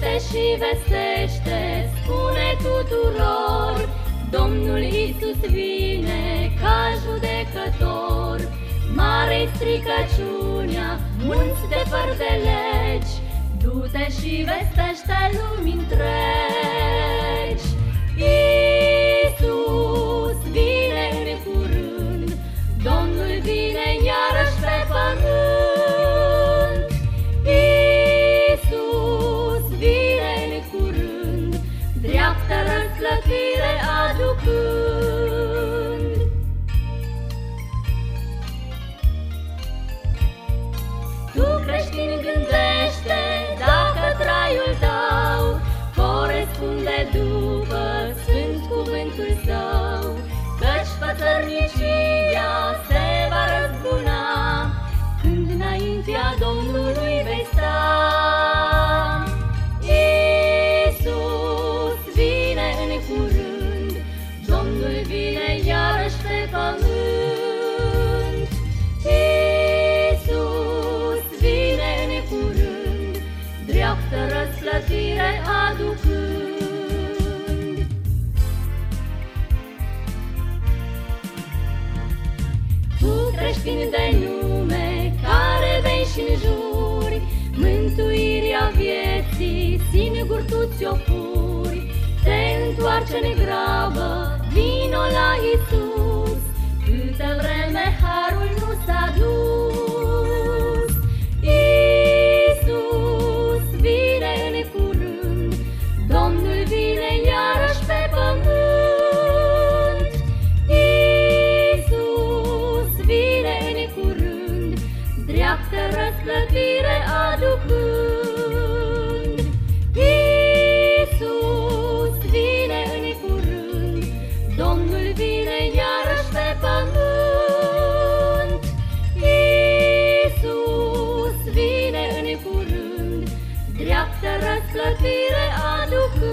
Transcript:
Du-te și vestește, spune tuturor, Domnul Isus vine ca judecător. Mare-i stricăciunea, munți de fără de legi, Du-te și vestește lumii întregi. Creștin gândește dacă traiul tău corespunde după sfânt cuvântul său, căci fățărnicia se va răzbuna când înaintea Domnului Tu creștin de nume, care vei și juri Mântuirea vieții, singur tu ți-o furi Te întoarce în plătire aducând. Iisus vine în curând, Domnul vine iarăși pe pământ. Iisus vine în curând, dreaptă răsplătire aducând.